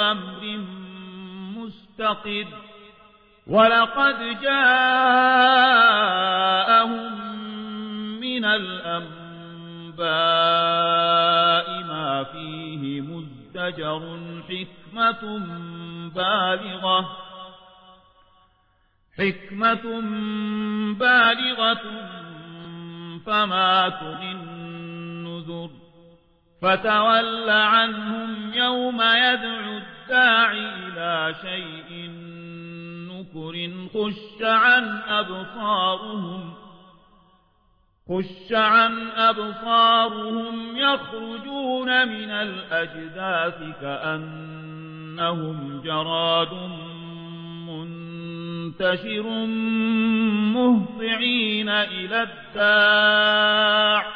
أمر مستقر ولقد جاءهم من الأنباء ما فيه مزدجر حكمة بالغة حكمة بالغة فما النذر فتول عنهم يوم يدعو الداعي إلى شيء نكر خش عن أبصارهم خش عن أبصارهم يخرجون من الأجداث كأنهم جراد منتشر مهطعين إلى الداع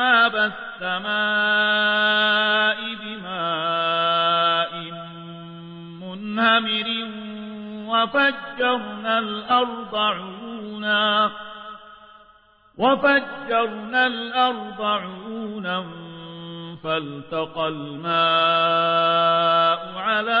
أبواب السماء بماء منهمر وفجرنا الأرض عيونا وفجرنا الأرض عيونا فالتقى الماء على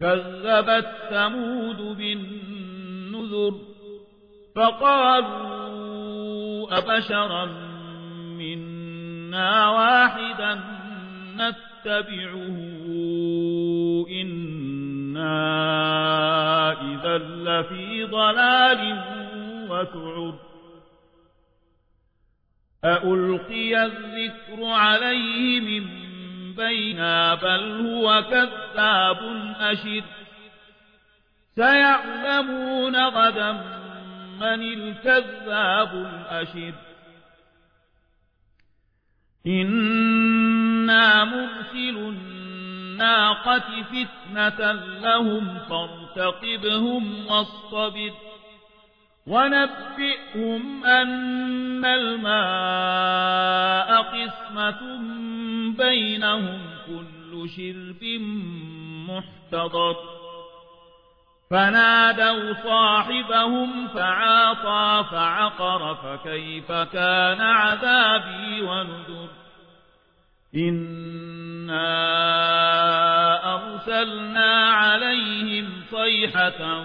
كذبت ثمود بالنذر فقالوا أبشرا منا واحدا نتبعه إنا إذا لفي ضلال وسعر أألقي الذكر عليه من بينا بل هو كذاب أشر سيعلمون غدا من الكذاب الأشر إنا مرسل الناقة فتنة لهم فارتقبهم واصطبر. ونبئهم أن الماء قسمة بينهم كل شرب محتضر. فنادوا صاحبهم فعاطى فعقر فكيف كان عذابي ونذر. إنا أرسلنا عليهم صيحة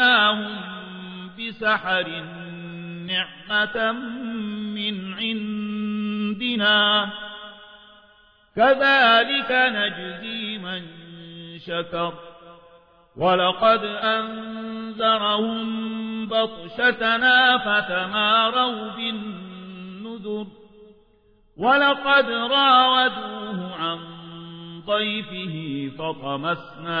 نجيناهم بسحر نعمة من عندنا. كذلك نجزي من شكر. ولقد أنذرهم بطشتنا فتماروا بالنذر. ولقد راودوه عن ضيفه فطمسنا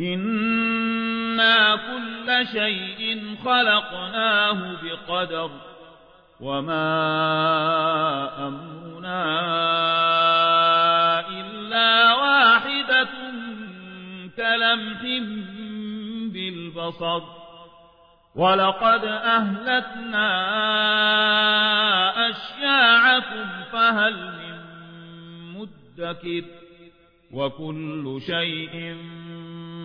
إنا كل شيء خلقناه بقدر وما أمرنا إلا واحدة كلمح بالبصر ولقد أهلكنا أشياعكم فهل من مدكر وكل شيء